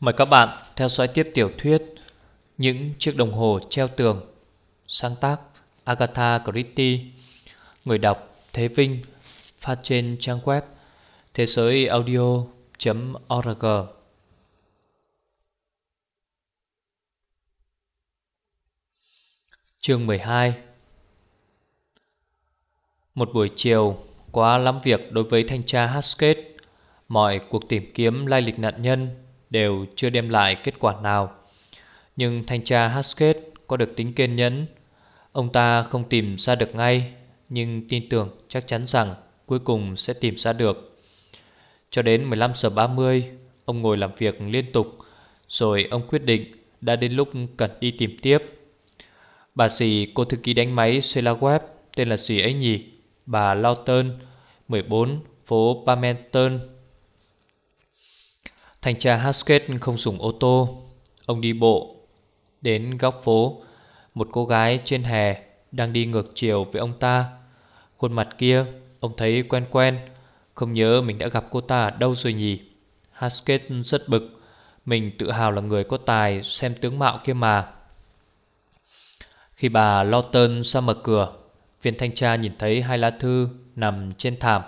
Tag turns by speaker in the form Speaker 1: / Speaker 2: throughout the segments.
Speaker 1: Mời các bạn theo dõi tiếp tiểu thuyết Những chiếc đồng hồ treo tường, Sáng tác Agatha Christie, Người đọc Thế Vinh, Phát trên trang web thế giới audio.org Chương 12 Một buổi chiều, quá lắm việc đối với thanh tra Haskett, Mọi cuộc tìm kiếm lai lịch nạn nhân đều chưa đem lại kết quả nào. Nhưng thanh tra Haskett có được tính kiên nhẫn. Ông ta không tìm ra được ngay, nhưng tin tưởng chắc chắn rằng cuối cùng sẽ tìm ra được. Cho đến 15 giờ 30, ông ngồi làm việc liên tục, rồi ông quyết định đã đến lúc cần đi tìm tiếp. Bà dì cô thư ký đánh máy Sheila Webb tên là gì ấy nhỉ? Bà Lawton, 14 phố Pamenton, Thanh tra Haskett không dùng ô tô. Ông đi bộ Đến góc phố. Một cô gái trên hè Đang đi ngược chiều với ông ta. Khuôn mặt kia, Ông thấy quen quen. Không nhớ mình đã gặp cô ta ở đâu rồi nhỉ? Haskett rất bực. Mình tự hào là người có tài, Xem tướng mạo kia mà. Khi bà Lawton ra mở cửa, Viên thanh tra nhìn thấy hai lá thư Nằm trên thảm.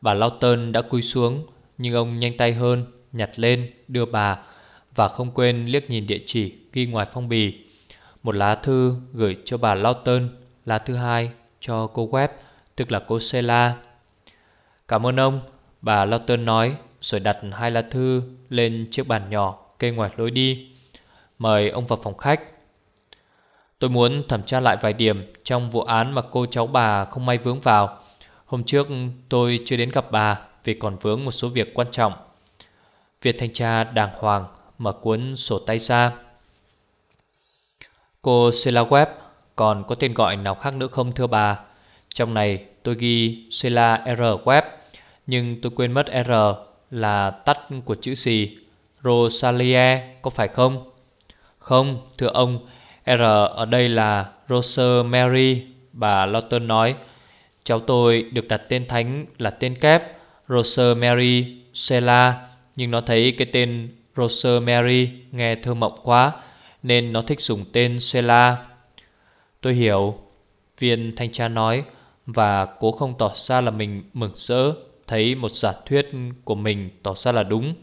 Speaker 1: Bà Lawton đã cúi xuống, Nhưng ông nhanh tay hơn nhặt lên, đưa bà và không quên liếc nhìn địa chỉ ghi ngoài phong bì. Một lá thư gửi cho bà Lawton, lá thứ hai cho cô Webb, tức là cô Sela. Cảm ơn ông, bà Lawton nói, rồi đặt hai lá thư lên chiếc bàn nhỏ kê ngoài lối đi. Mời ông vào phòng khách. Tôi muốn thẩm tra lại vài điểm trong vụ án mà cô cháu bà không may vướng vào. Hôm trước tôi chưa đến gặp bà vì còn vướng một số việc quan trọng. Việt thanh tra đàng hoàng mở cuốn sổ tay ra. Cô Sheila Webb còn có tên gọi nào khác nữa không thưa bà? Trong này tôi ghi Sheila R. Webb nhưng tôi quên mất R là tắt của chữ gì? Rosalie có phải không? Không, thưa ông, R ở đây là Rosemary, bà Lawton nói. Cháu tôi được đặt tên thánh là tên kép Rosemary Sheila nhưng nó thấy cái tên Rosemary nghe thơ mộng quá, Nên nó thích dùng tên Sela. Tôi hiểu, Viên thanh tra nói, Và cố không tỏ ra là mình mừng rỡ, Thấy một giả thuyết của mình tỏ ra là đúng.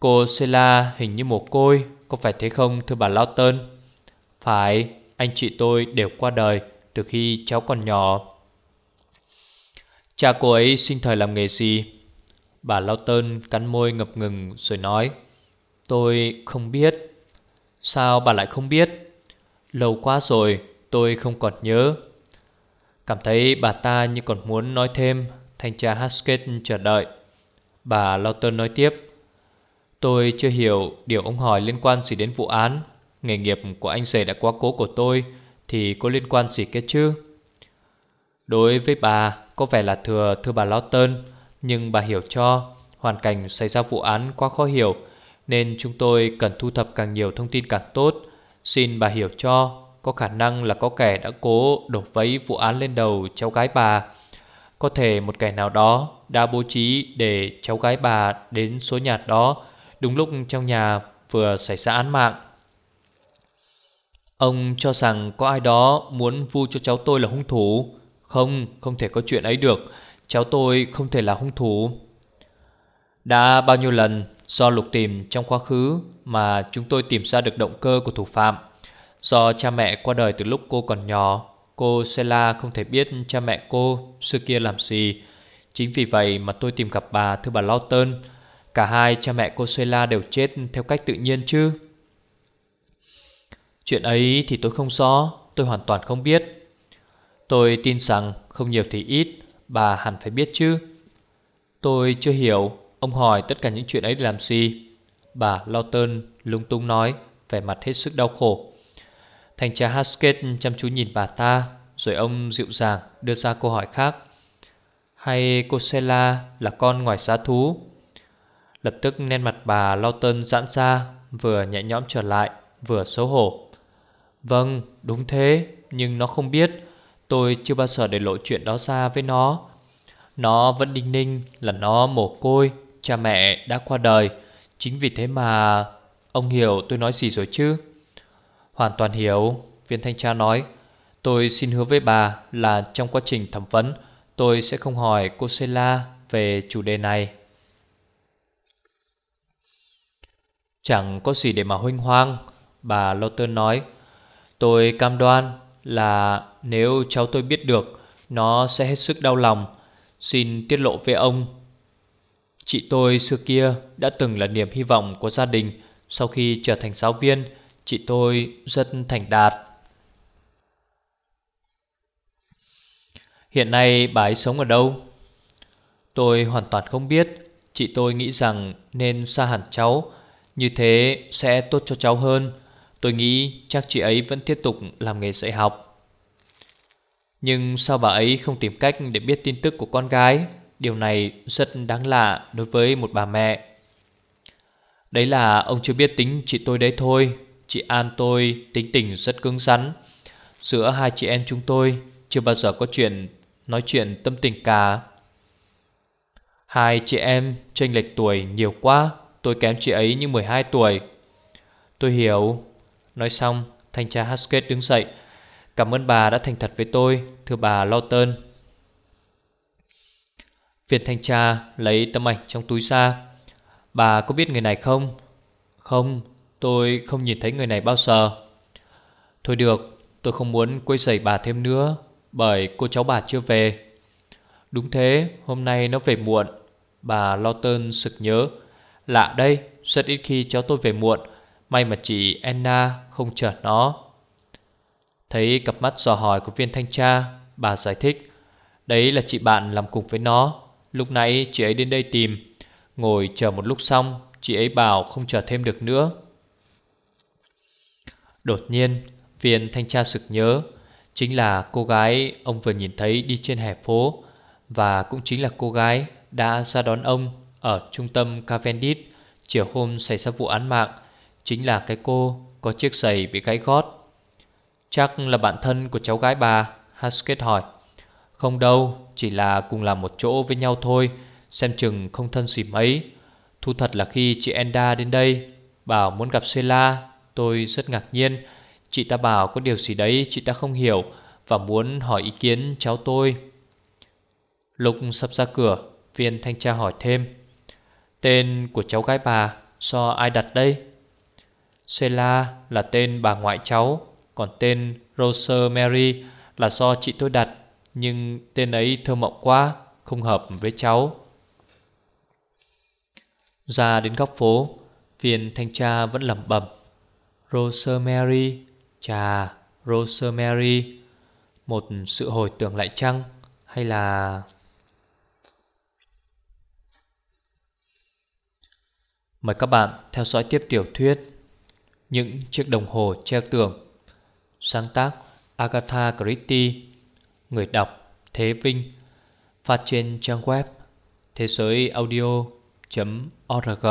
Speaker 1: Cô Sela hình như một côi, Có phải thế không, thưa bà Lawton? Phải, Anh chị tôi đều qua đời Từ khi cháu còn nhỏ. Cha cô ấy sinh thời làm nghề gì? Bà Lao Tơn cắn môi ngập ngừng rồi nói, Tôi không biết. Sao bà lại không biết? Lâu quá rồi, tôi không còn nhớ. Cảm thấy bà ta như còn muốn nói thêm, Thanh tra Haskett chờ đợi. Bà Lao Tơn nói tiếp, Tôi chưa hiểu điều ông hỏi liên quan gì đến vụ án. Nghề nghiệp của anh rể đã quá cố của tôi, Thì có liên quan gì kết chứ? Đối với bà, Có vẻ là thừa, thưa bà Lao Tơn nhưng bà hiểu cho Hoàn cảnh xảy ra vụ án quá khó hiểu Nên chúng tôi cần thu thập càng nhiều thông tin càng tốt. Xin bà hiểu cho Có khả năng là có kẻ đã cố đổ vấy vụ án lên đầu cháu gái bà. Có thể một kẻ nào đó đã bố trí để cháu gái bà đến số nhà đó Đúng lúc trong nhà vừa xảy ra án mạng. Ông cho rằng có ai đó muốn vu cho cháu tôi là hung thủ. Không, không thể có chuyện ấy được. Cháu tôi không thể là hung thủ. Đã bao nhiêu lần do lục tìm trong quá khứ Mà chúng tôi tìm ra được động cơ của thủ phạm? Do cha mẹ qua đời từ lúc cô còn nhỏ, Cô Sela không thể biết cha mẹ cô xưa kia làm gì. Chính vì vậy mà tôi tìm gặp bà, thưa bà Lawton. Cả hai cha mẹ cô Sela đều chết theo cách tự nhiên chứ? Chuyện ấy thì tôi không rõ, Tôi hoàn toàn không biết. Tôi tin rằng không nhiều thì ít Bà hẳn phải biết chứ. Tôi chưa hiểu. Ông hỏi tất cả những chuyện ấy làm gì? Bà Lawton lung tung nói, Vẻ mặt hết sức đau khổ. Thành tra Haskett chăm chú nhìn bà ta, Rồi ông dịu dàng đưa ra câu hỏi khác. Hay cô Sela là con ngoài giá thú? Lập tức nét mặt bà Lawton giãn ra, Vừa nhẹ nhõm trở lại, Vừa xấu hổ. Vâng đúng thế, Nhưng nó không biết. Tôi chưa bao giờ để lộ chuyện đó ra với nó. Nó vẫn đinh ninh là nó mồ côi, Cha mẹ đã qua đời. Chính vì thế mà Ông hiểu tôi nói gì rồi chứ? Hoàn toàn hiểu, Viên thanh tra nói. Tôi xin hứa với bà là trong quá trình thẩm vấn, Tôi sẽ không hỏi cô Sela về chủ đề này. Chẳng có gì để mà huynh hoang, Bà Lotter nói. Tôi cam đoan là nếu cháu tôi biết được, Nó sẽ hết sức đau lòng. Xin tiết lộ với ông. Chị tôi xưa kia đã từng là niềm hy vọng của gia đình. Sau khi trở thành giáo viên, Chị tôi rất thành đạt. Hiện nay bà ấy sống ở đâu? Tôi hoàn toàn không biết. Chị tôi nghĩ rằng nên xa hẳn cháu. Như thế sẽ tốt cho cháu hơn. Tôi nghĩ chắc chị ấy vẫn tiếp tục làm nghề dạy học. Nhưng sao bà ấy không tìm cách để biết tin tức của con gái? Điều này rất đáng lạ đối với một bà mẹ. Đấy là ông chưa biết tính chị tôi đấy thôi. Chị An tôi tính tình rất cứng rắn. Giữa hai chị em chúng tôi Chưa bao giờ có chuyện Nói chuyện tâm tình cả. Hai chị em chênh lệch tuổi nhiều quá. Tôi kém chị ấy như 12 tuổi. Tôi hiểu. Nói xong thanh tra Haskett đứng dậy. Cảm ơn bà đã thành thật với tôi Thưa bà Lawton. Viên thanh tra lấy tấm ảnh trong túi ra. Bà có biết người này không? Không, tôi không nhìn thấy người này bao giờ. Thôi được, tôi không muốn quấy rầy bà thêm nữa Bởi cô cháu bà chưa về. Đúng thế, hôm nay nó về muộn. Bà Lawton sực nhớ. Lạ đây, rất ít khi cháu tôi về muộn. May mà chị Anna không chở nó. Thấy cặp mắt dò hỏi của viên thanh tra, Bà giải thích, Đấy là chị bạn làm cùng với nó. Lúc nãy chị ấy đến đây tìm. Ngồi chờ một lúc xong, Chị ấy bảo không chờ thêm được nữa. Đột nhiên, Viên thanh tra sực nhớ, Chính là cô gái ông vừa nhìn thấy đi trên hè phố, Và cũng chính là cô gái đã ra đón ông Ở trung tâm Cavendish Chiều hôm xảy ra vụ án mạng. Chính là cái cô có chiếc giày bị gãy gót. Chắc là bạn thân của cháu gái bà Haskett hỏi. Không đâu, Chỉ là cùng làm một chỗ với nhau thôi, Xem chừng không thân gì mấy. Thu thật là khi chị Enda đến đây Bảo muốn gặp Sela, Tôi rất ngạc nhiên. Chị ta bảo có điều gì đấy chị ta không hiểu Và muốn hỏi ý kiến cháu tôi. Lục sắp ra cửa, Viên thanh tra hỏi thêm. Tên của cháu gái bà, Do ai đặt đây? Sela là tên bà ngoại cháu, Còn tên Rosemary là do chị tôi đặt, Nhưng tên ấy thơ mộng quá, Không hợp với cháu. Ra đến góc phố, Viên thanh tra vẫn lẩm bẩm Rosemary Chà Rosemary Một sự hồi tưởng lại chăng? Hay là Mời các bạn theo dõi tiếp tiểu thuyết những chiếc đồng hồ treo tường. Sáng tác Agatha Christie, Người đọc Thế Vinh, Phát trên trang web thế giới audio.org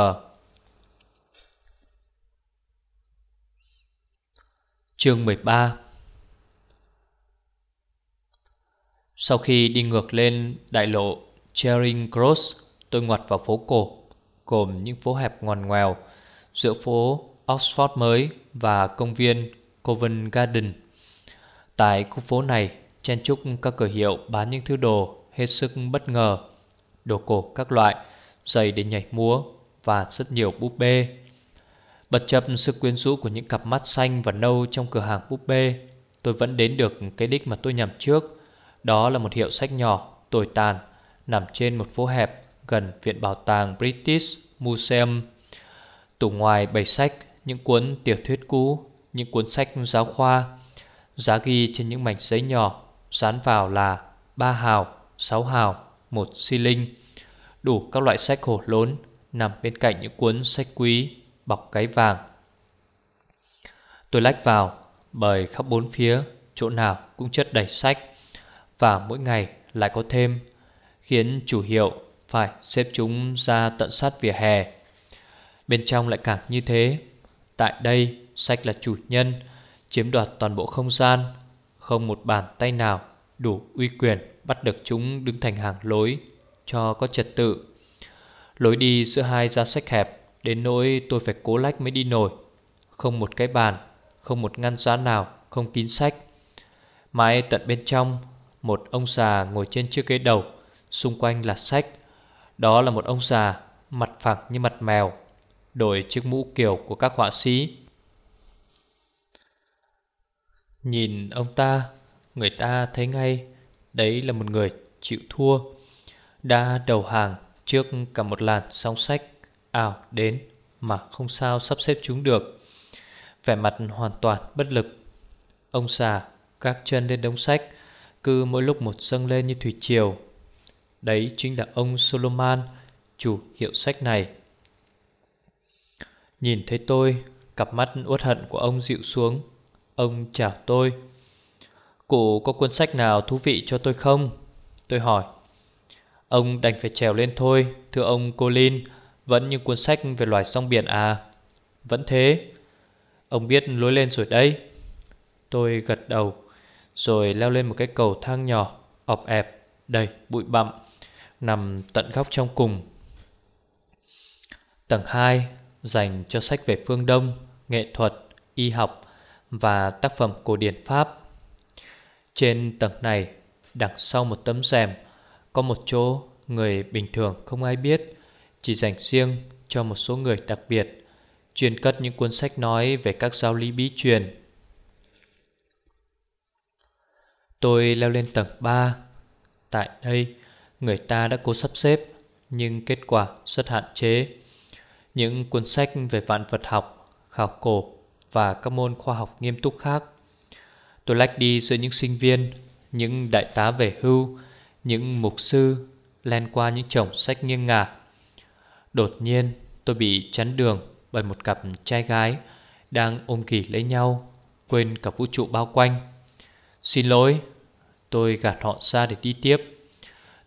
Speaker 1: Chương 13 Sau khi đi ngược lên đại lộ Charing Cross, Tôi ngoặt vào phố cổ, Gồm những phố hẹp ngoằn ngoèo Giữa phố Oxford mới Và công viên Covent Garden. Tại khu phố này chen chúc các cửa hiệu bán những thứ đồ hết sức bất ngờ Đồ cổ các loại Giày để nhảy múa Và rất nhiều búp bê. Bất chấp sự quyến rũ của những cặp mắt xanh và nâu trong cửa hàng búp bê Tôi vẫn đến được cái đích mà tôi nhằm trước. Đó là một hiệu sách nhỏ, tồi tàn Nằm trên một phố hẹp gần viện bảo tàng British Museum. Tủ ngoài bày sách, những cuốn tiểu thuyết cũ, những cuốn sách giáo khoa Giá ghi trên những mảnh giấy nhỏ Dán vào là 3 hào, 6 hào, 1 xi linh Đủ các loại sách hổ lốn Nằm bên cạnh những cuốn sách quý bọc cái vàng. Tôi lách vào bởi khắp bốn phía Chỗ nào cũng chất đầy sách Và mỗi ngày lại có thêm Khiến chủ hiệu phải xếp chúng ra tận sát vỉa hè. Bên trong lại càng như thế. Tại đây, sách là chủ nhân, Chiếm đoạt toàn bộ không gian. Không một bàn tay nào đủ uy quyền Bắt được chúng đứng thành hàng lối Cho có trật tự. Lối đi giữa hai giá sách hẹp, Đến nỗi tôi phải cố lách mới đi nổi. Không một cái bàn, Không một ngăn giá nào, Không kín sách. Mãi tận bên trong, Một ông già ngồi trên chiếc ghế đầu, Xung quanh là sách. Đó là một ông già, Mặt phẳng như mặt mèo. Đổi chiếc mũ kiểu của các họa sĩ. Nhìn ông ta, Người ta thấy ngay Đấy là một người chịu thua, Đã đầu hàng trước cả một làn sóng sách ảo đến mà không sao sắp xếp chúng được. Vẻ mặt hoàn toàn bất lực. Ông già các chân lên đống sách, Cứ mỗi lúc một dâng lên như thủy triều. Đấy chính là ông Solomon, Chủ hiệu sách này. Nhìn thấy tôi Cặp mắt uất hận của ông dịu xuống. Ông chào tôi. Cụ có cuốn sách nào thú vị cho tôi không? Tôi hỏi. Ông đành phải trèo lên thôi Thưa ông Colin. Vẫn như cuốn sách về loài sông biển à? Vẫn thế. Ông biết lối lên rồi đấy. Tôi gật đầu Rồi leo lên một cái cầu thang nhỏ ọp ẹp, đầy bụi bặm Nằm tận góc trong cùng. Tầng 2 dành cho sách về phương Đông, nghệ thuật, y học và tác phẩm cổ điển Pháp. Trên tầng này, đằng sau một tấm rèm, có một chỗ người bình thường không ai biết, chỉ dành riêng cho một số người đặc biệt, chuyên cất những cuốn sách nói về các giáo lý bí truyền. Tôi leo lên tầng 3. Tại đây, người ta đã cố sắp xếp, nhưng kết quả rất hạn chế. Những cuốn sách về vạn vật học, khảo cổ và các môn khoa học nghiêm túc khác. Tôi lách đi giữa những sinh viên, những đại tá về hưu, những mục sư len qua những chồng sách nghiêng ngả. Đột nhiên tôi bị chắn đường bởi một cặp trai gái đang ôm kỳ lấy nhau, quên cả vũ trụ bao quanh. Xin lỗi, tôi gạt họ ra để đi tiếp.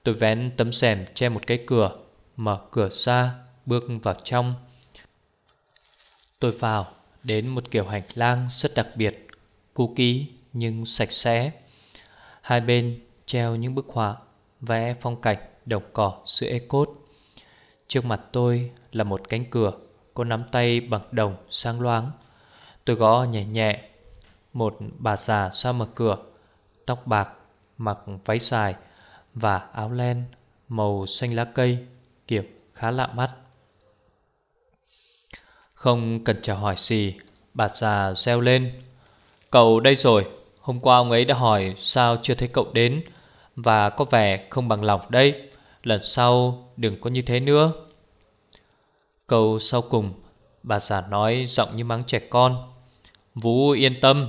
Speaker 1: Tôi vén tấm rèm che một cái cửa, mở cửa ra, bước vào trong. Tôi vào đến một kiểu hành lang rất đặc biệt, cũ kỹ nhưng sạch sẽ. Hai bên treo những bức họa vẽ phong cảnh đồng cỏ giữa ê cốt. Trước mặt tôi là một cánh cửa có nắm tay bằng đồng sáng loáng. Tôi gõ nhẹ nhẹ. Một bà già ra mở cửa, tóc bạc, mặc váy dài và áo len màu xanh lá cây, kiểu khá lạ mắt. Không cần chào hỏi gì, bà già reo lên. Cậu đây rồi, hôm qua ông ấy đã hỏi sao chưa thấy cậu đến và có vẻ không bằng lòng đây. Lần sau đừng có như thế nữa. Câu sau cùng Bà già nói giọng như mắng trẻ con. Vũ yên tâm.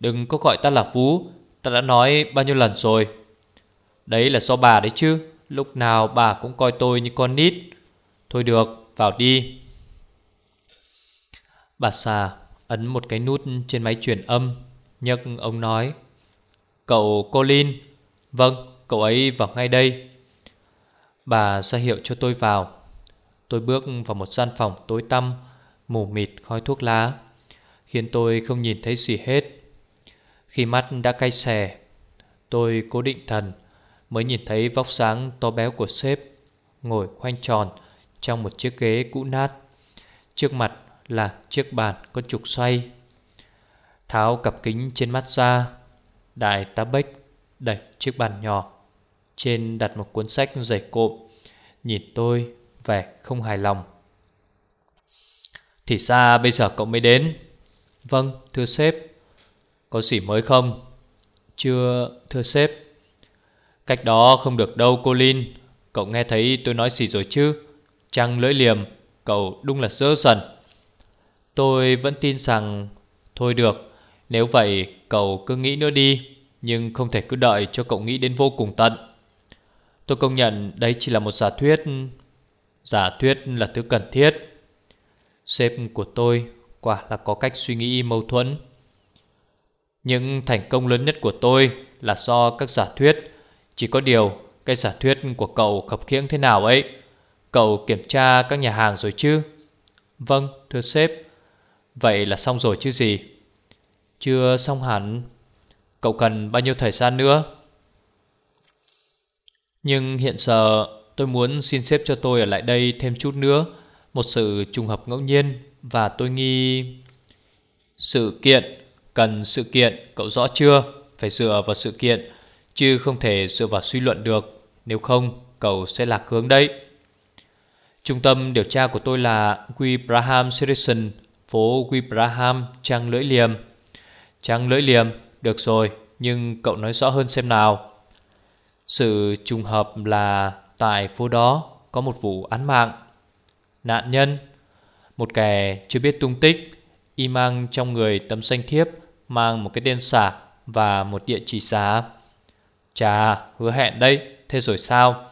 Speaker 1: Đừng có gọi ta là Vũ Ta đã nói bao nhiêu lần rồi. Đấy là do bà đấy chứ Lúc nào bà cũng coi tôi như con nít. Thôi được vào đi. Bà xà ấn một cái nút trên máy truyền âm, nhấc ông nói, Cậu Colin Vâng cậu ấy vào ngay đây. Bà ra hiệu cho tôi vào. Tôi bước vào một gian phòng tối tăm, Mù mịt khói thuốc lá, Khiến tôi không nhìn thấy gì hết. Khi mắt đã cay xè, Tôi cố định thần, Mới nhìn thấy vóc sáng to béo của sếp, Ngồi khoanh tròn Trong một chiếc ghế cũ nát. Trước mặt là chiếc bàn có trục xoay. Tháo cặp kính trên mắt ra, Đại tá bách đẩy chiếc bàn nhỏ trên đặt một cuốn sách dày cộm, Nhìn tôi vẻ không hài lòng. Thì ra bây giờ cậu mới đến. Vâng thưa sếp. Có gì mới không? Chưa, thưa sếp. Cách đó không được đâu, cô Linh. Cậu nghe thấy tôi nói gì rồi chứ? Trăng lưỡi liềm Cậu đúng là dơ dần Tôi vẫn tin rằng Thôi được, Nếu vậy cậu cứ nghĩ nữa đi, Nhưng không thể cứ đợi cho cậu nghĩ đến vô cùng tận. Tôi công nhận đấy chỉ là một giả thuyết Giả thuyết là thứ cần thiết. Sếp của tôi quả là có cách suy nghĩ mâu thuẫn. Những thành công lớn nhất của tôi là do các giả thuyết. Chỉ có điều cái giả thuyết của cậu khập khiễng thế nào ấy? Cậu kiểm tra các nhà hàng rồi chứ? Vâng thưa sếp. Vậy là xong rồi chứ gì? Chưa xong hẳn. Cậu cần bao nhiêu thời gian nữa? Nhưng hiện giờ tôi muốn xin xếp cho tôi ở lại đây thêm chút nữa, Một sự trùng hợp ngẫu nhiên Và tôi nghi Sự kiện Cần sự kiện, Cậu rõ chưa? Phải dựa vào sự kiện, Chứ không thể dựa vào suy luận được. Nếu không, cậu sẽ lạc hướng đấy. Trung tâm điều tra của tôi là Guy Braham Sirison Phố Wibraham trăng Lưỡi Liềm. Trăng Lưỡi Liềm Được rồi Nhưng cậu nói rõ hơn xem nào. Sự trùng hợp là Tại phố đó có một vụ án mạng. Nạn nhân Một kẻ chưa biết tung tích Y mang trong người tấm danh thiếp Mang một cái tên xả Và một địa chỉ giá Chà hứa hẹn đây, Thế rồi sao?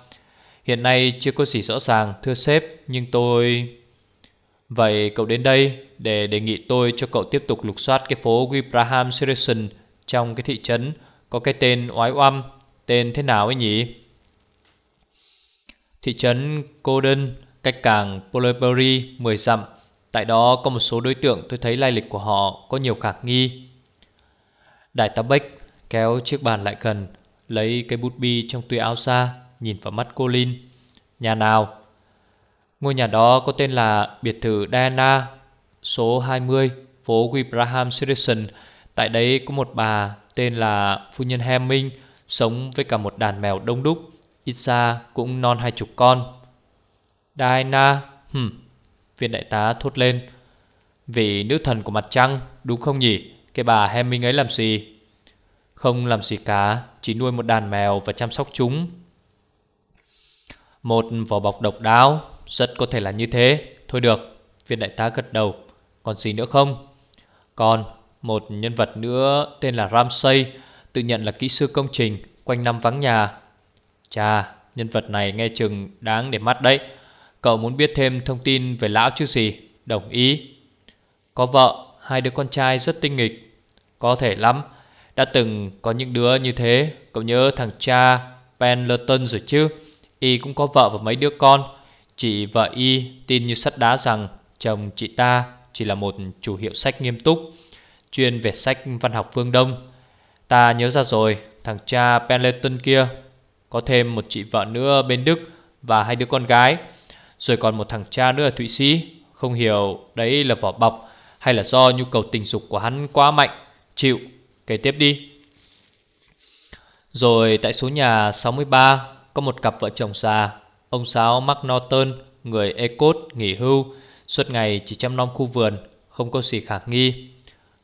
Speaker 1: Hiện nay chưa có gì rõ ràng thưa sếp Nhưng tôi... Vậy cậu đến đây để đề nghị tôi cho cậu tiếp tục lục soát cái phố Wibraham Sirison trong cái thị trấn có cái tên oái oăm. Tên thế nào ấy nhỉ? Thị trấn Coden cách cảng Polebury 10 dặm. Tại đó có một số đối tượng tôi thấy lai lịch của họ có nhiều khả nghi. Đại tá Bách kéo chiếc bàn lại gần, lấy cái bút bi trong túi áo ra, nhìn vào mắt cô Lin. Nhà nào? Ngôi nhà đó có tên là biệt thự Diana, số 20, phố Wibraham Citizen. Tại đấy có một bà tên là Phu nhân Hemming, sống với cả một đàn mèo đông đúc, ít ra cũng non hai chục con. Diana, hừm, viên đại tá thốt lên. Vì nữ thần của mặt trăng, đúng không nhỉ? Cái bà Hemming ấy làm gì? Không làm gì cả, chỉ nuôi một đàn mèo và chăm sóc chúng. Một vỏ bọc độc đáo, rất có thể là như thế. Thôi được, viên đại tá gật đầu. Còn gì nữa không? Còn một nhân vật nữa tên là Ramsey, tự nhận là kỹ sư công trình, quanh năm vắng nhà. Chà, nhân vật này nghe chừng đáng để mắt đấy. Cậu muốn biết thêm thông tin về lão chứ gì? Đồng ý. Có vợ, hai đứa con trai rất tinh nghịch. Có thể lắm. Đã từng có những đứa như thế. Cậu nhớ thằng cha Penlerton rồi chứ? Y cũng có vợ và mấy đứa con. Chị vợ Y tin như sắt đá rằng chồng chị ta chỉ là một chủ hiệu sách nghiêm túc, chuyên về sách văn học phương Đông. Ta nhớ ra rồi, thằng cha Pendleton kia có thêm một chị vợ nữa bên Đức và hai đứa con gái, rồi còn một thằng cha nữa ở Thụy Sĩ. Không hiểu đấy là vỏ bọc hay là do nhu cầu tình dục của hắn quá mạnh. Chịu, kể tiếp đi. Rồi tại số nhà 63 có một cặp vợ chồng già, ông Sáu Mark Norton, người Ecot nghỉ hưu, suốt ngày chỉ chăm nom khu vườn, không có gì khả nghi.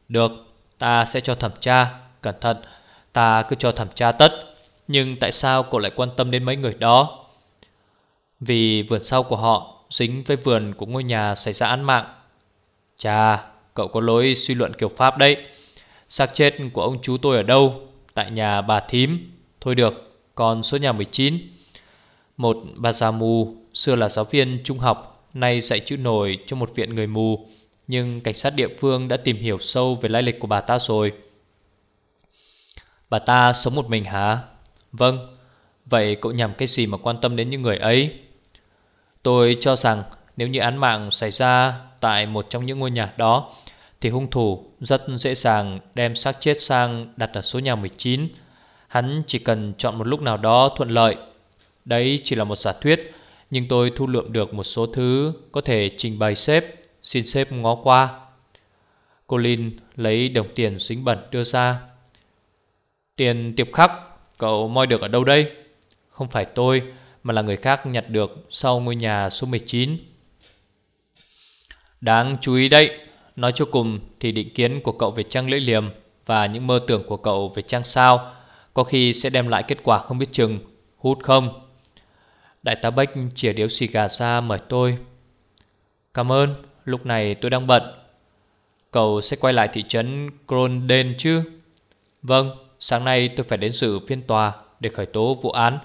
Speaker 1: Được, ta sẽ cho thẩm tra, cẩn thận, ta cứ cho thẩm tra tất. Nhưng tại sao cậu lại quan tâm đến mấy người đó? Vì vườn sau của họ dính với vườn của ngôi nhà xảy ra án mạng. Chà, cậu có lối suy luận kiểu Pháp đấy. xác chết của ông chú tôi ở đâu? Tại nhà bà thím. Thôi được, còn số nhà 19. Một bà già mù, xưa là giáo viên trung học, nay dạy chữ nổi cho một viện người mù. Nhưng cảnh sát địa phương đã tìm hiểu sâu về lai lịch của bà ta rồi. Bà ta sống một mình hả? Vâng, vậy cậu nhằm cái gì mà quan tâm đến những người ấy? Tôi cho rằng nếu như án mạng xảy ra tại một trong những ngôi nhà đó thì hung thủ rất dễ dàng đem xác chết sang đặt ở số nhà 19. Hắn chỉ cần chọn một lúc nào đó thuận lợi. Đấy chỉ là một giả thuyết, nhưng tôi thu lượm được một số thứ có thể trình bày sếp, xin sếp ngó qua. Cô Linh lấy đồng tiền dính bẩn đưa ra. Tiền tiệp khắc, cậu moi được ở đâu đây? Không phải tôi, mà là người khác nhặt được sau ngôi nhà số 19. Đáng chú ý đấy, nói cho cùng thì định kiến của cậu về trăng lưỡi liềm và những mơ tưởng của cậu về trăng sao có khi sẽ đem lại kết quả không biết chừng, hút không? Đại tá Bách chỉa điếu xì gà ra mời tôi. Cảm ơn, lúc này tôi đang bận. Cậu sẽ quay lại thị trấn Cronden chứ? Vâng, sáng nay tôi phải đến dự phiên tòa để khởi tố vụ án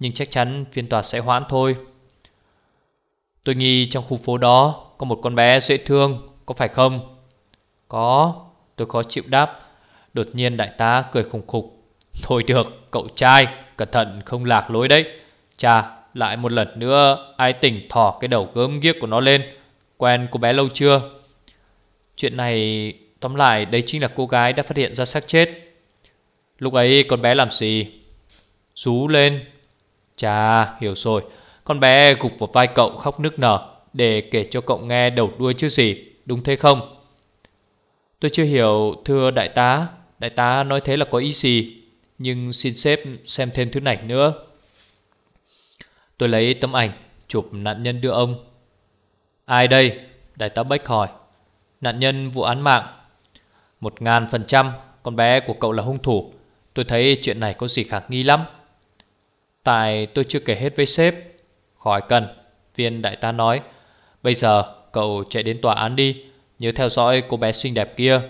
Speaker 1: nhưng chắc chắn phiên tòa sẽ hoãn thôi Tôi nghi trong khu phố đó Có một con bé dễ thương Có phải không Có tôi khó chịu đáp Đột nhiên đại tá cười khùng khục Thôi được cậu trai Cẩn thận không lạc lối đấy Chà lại một lần nữa, Ai tỉnh thỏ cái đầu gớm ghiếc của nó lên. Quen cô bé lâu chưa? Chuyện này, Tóm lại, đấy chính là cô gái đã phát hiện ra xác chết. Lúc ấy con bé làm gì? Rú lên. Chà, hiểu rồi. Con bé gục vào vai cậu khóc nức nở, Để kể cho cậu nghe đầu đuôi chứ gì, Đúng thế không? Tôi chưa hiểu, thưa đại tá. Đại tá nói thế là có ý gì? Nhưng xin sếp xem thêm thứ này nữa. Tôi lấy tấm ảnh, Chụp nạn nhân đưa ông. Ai đây? Đại tá Bách hỏi. Nạn nhân vụ án mạng. Một ngàn phần trăm, Con bé của cậu là hung thủ. Tôi thấy chuyện này có gì khả nghi lắm. Tại tôi chưa kể hết với sếp. Khỏi cần, Viên đại tá nói. Bây giờ, cậu chạy đến tòa án đi. Nhớ theo dõi cô bé xinh đẹp kia.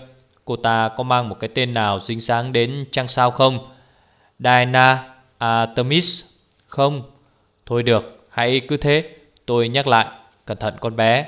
Speaker 1: Cô ta có mang một cái tên nào dính dáng đến trăng sao không? Diana Artemis? Không. Thôi được hãy cứ thế Tôi nhắc lại Cẩn thận con bé.